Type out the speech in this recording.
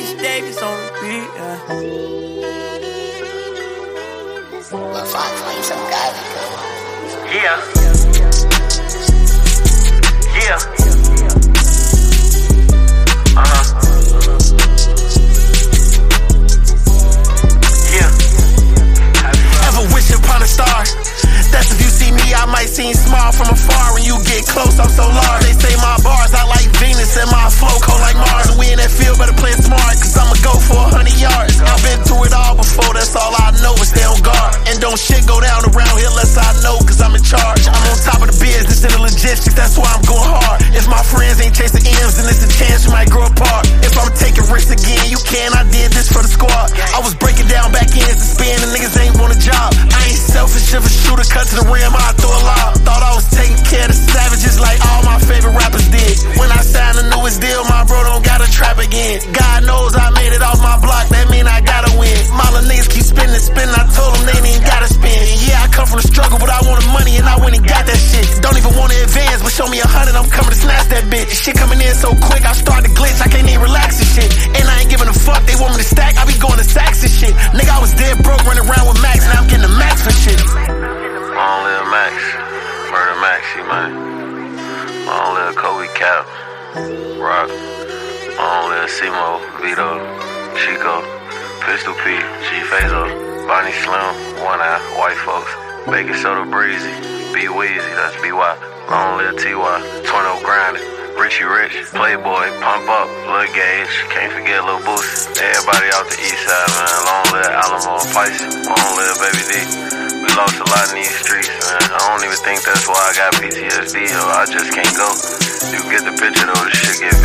H Davis on the beat. Yeah. Lil Fox, why you so godly, Yeah. Yeah. Uh-huh. Might seem small from afar. When you get close, I'm so large. They say my bars, I like Venus, and my flow cold like Mars. And we in that field, better play smart, cause I'ma go for a hundred yards. I've been through it all before, that's all I know is stay on guard. And don't shit go down around here unless I know, cause I'm in charge. I'm on top of the business and the logistics, that's why I'm going hard. If my friends ain't chasing M's, then it's a chance you might grow apart. If I'm taking risks again, you can, I did this for the squad. I spinning, spinning, I told them they ain't gotta spin. Yeah, I come from the struggle, but I wanted money and I went and got that shit. Don't even wanna advance, but show me a hundred, I'm coming to snatch that bitch. Shit coming in so quick, I start to glitch, I can't even relax and shit. And I ain't giving a fuck, they want me to stack, I be going to sacks and shit. Nigga, I was dead broke, running around with Max, now I'm getting the max for shit. Long live Max. Murder Maxie, man. Long live Kobe Cap. Rock. Long live Simo, Vito, Chico, Pistol P, G Fazo, Bonnie Slim, One Eye, White Folks, Bacon Soda Breezy, B Weezy, that's BY. Long live TY, Twino Grinding. Richie Rich, Playboy, Pump Up, Lil Gage, can't forget Lil Boosie. Everybody out the east side, man. Long live Alamo Pisces. Long live Baby D. We lost a lot in these streets, man. I don't even think that's why I got PTSD, or I just can't go. You get the picture though, this shit get